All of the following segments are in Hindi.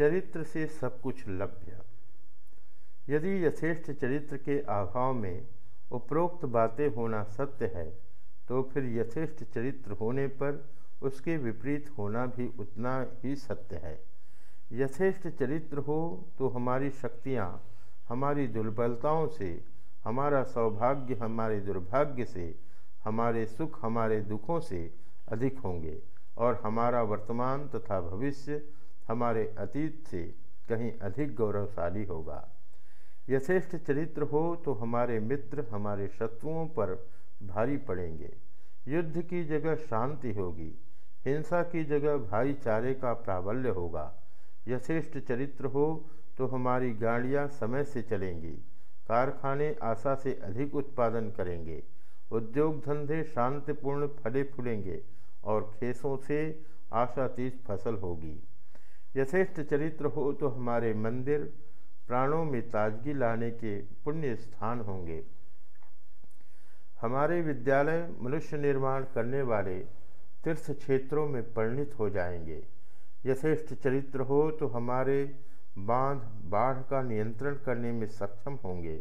चरित्र से सब कुछ लभ्य। यदि यथेष्ट चरित्र के अभाव में उपरोक्त बातें होना सत्य है तो फिर यथेष्ट चरित्र होने पर उसके विपरीत होना भी उतना ही सत्य है। यथेष्ट चरित्र हो तो हमारी शक्तियाँ, हमारी दुर्बलताओं से, हमारा सौभाग्य हमारे दुर्भाग्य से, हमारे सुख हमारे दुखों से अधिक होंगे और हमारा वर्तमान तथा भविष्य हमारे अतीत से कहीं अधिक गौरवशाली होगा। यथेष्ट चरित्र हो तो हमारे मित्र हमारे शत्रुओं पर भारी पड़ेंगे। युद्ध की जगह शांति होगी, हिंसा की जगह भाईचारे का प्राबल्य होगा। यथेष्ट चरित्र हो तो हमारी गाड़ियाँ समय से चलेंगी, कारखाने आशा से अधिक उत्पादन करेंगे, उद्योग धंधे शांतिपूर्ण फले फूलेंगे और खेसों से आशातीत फ़सल होगी। यथेष्ट चरित्र हो तो हमारे मंदिर प्राणों में ताजगी लाने के पुण्य स्थान होंगे। हमारे विद्यालय मनुष्य निर्माण करने वाले तीर्थ क्षेत्रों में परिणित हो जाएँगे। यथेष्ट चरित्र हो तो हमारे बाँध बाढ़ का नियंत्रण करने में सक्षम होंगे।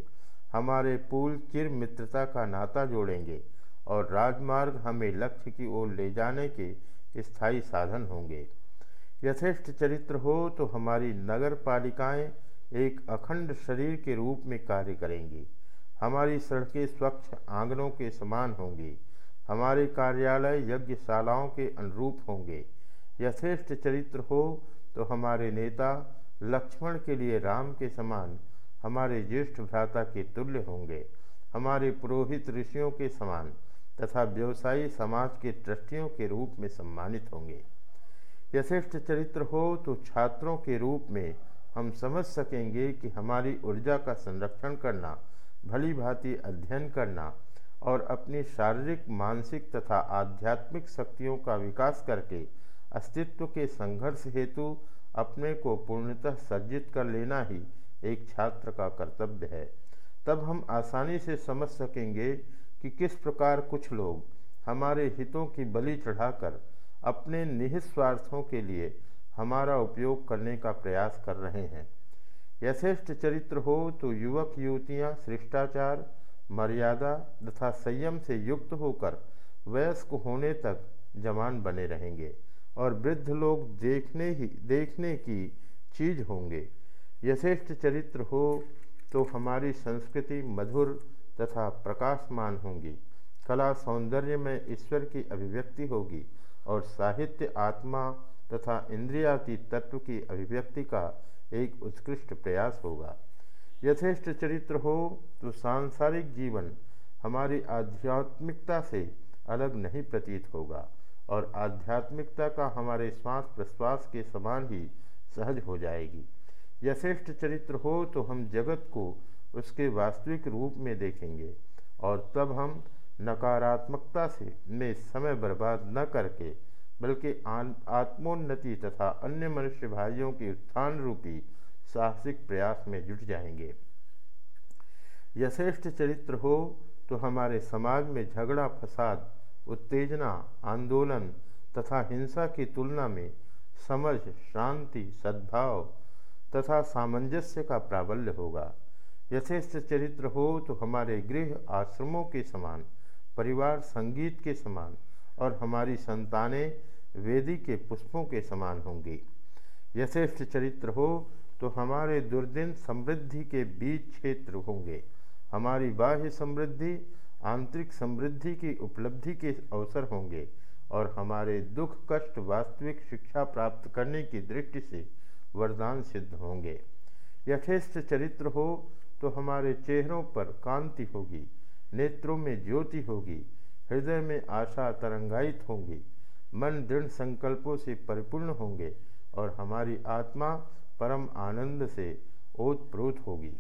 हमारे पुल चिर मित्रता का नाता जोड़ेंगे और राजमार्ग हमें लक्ष्य की ओर ले जाने के स्थायी साधन होंगे। यथेष्ट चरित्र हो तो हमारी नगर पालिकाएँ एक अखंड शरीर के रूप में कार्य करेंगी। हमारी सड़कें स्वच्छ आंगनों के समान होंगी। हमारे कार्यालय यज्ञशालाओं के अनुरूप होंगे। यथेष्ट चरित्र हो तो हमारे नेता लक्ष्मण के लिए राम के समान, हमारे ज्येष्ठ भ्राता के तुल्य होंगे। हमारे पुरोहित ऋषियों के समान तथा व्यवसायी समाज के ट्रस्टियों के रूप में सम्मानित होंगे। यथेष्ट चरित्र हो तो छात्रों के रूप में हम समझ सकेंगे कि हमारी ऊर्जा का संरक्षण करना, भली भांति अध्ययन करना और अपनी शारीरिक, मानसिक तथा आध्यात्मिक शक्तियों का विकास करके अस्तित्व के संघर्ष हेतु अपने को पूर्णतः सज्जित कर लेना ही एक छात्र का कर्तव्य है। तब हम आसानी से समझ सकेंगे कि किस प्रकार कुछ लोग हमारे हितों की बलि चढ़ाकर अपने निहित स्वार्थों के लिए हमारा उपयोग करने का प्रयास कर रहे हैं। यथेष्ट चरित्र हो तो युवक, युवतियाँ, शिष्टाचार, मर्यादा तथा संयम से युक्त होकर वयस्क होने तक जवान बने रहेंगे और वृद्ध लोग देखने ही, देखने की चीज़ होंगे। यथेष्ट चरित्र हो तो हमारी संस्कृति मधुर तथा प्रकाशमान होंगी। कला सौंदर्य में ईश्वर की अभिव्यक्ति होगी। और साहित्य, आत्मा तथा इंद्रियाती तत्व की अभिव्यक्ति का एक उत्कृष्ट प्रयास होगा। यथेष्ट चरित्र हो तो सांसारिक जीवन हमारी आध्यात्मिकता से अलग नहीं प्रतीत होगा और आध्यात्मिकता का हमारे श्वास प्रश्वास के समान ही सहज हो जाएगी। यथेष्ट चरित्र हो तो हम जगत को उसके वास्तविक रूप में देखेंगे और तब हम नकारात्मकता से में समय बर्बाद न करके, बल्कि आत्मोन्नति तथा अन्य मनुष्य भाइयों के उत्थान रूपी साहसिक प्रयास में जुट जाएँगे। यथेष्ट चरित्र हो तो हमारे समाज में झगड़ा, फसाद, उत्तेजना, आंदोलन तथा हिंसा की तुलना में समझ, शांति, सद्भाव तथा सामंजस्य का प्राबल्य होगा। यथेष्ट चरित्र हो तो हमारे गृह आश्रमों के समान परिवार संगीत के समान और हमारी संतानें वेदी के पुष्पों के समान होंगी। यथेष्ट चरित्र हो तो हमारे दुर्दिन समृद्धि के बीच क्षेत्र होंगे। हमारी बाह्य समृद्धि, आंतरिक समृद्धि की उपलब्धि के अवसर होंगे और हमारे दुख, कष्ट, वास्तविक शिक्षा प्राप्त करने की दृष्टि से वरदान सिद्ध होंगे। यथेष्ट चरित्र हो तो हमारे चेहरों पर कांति होगी। नेत्रों में ज्योति होगी, हृदय में आशा तरंगायित होंगी, मन दृढ़ संकल्पों से परिपूर्ण होंगे और हमारी आत्मा परम आनंद से ओतप्रोत होगी।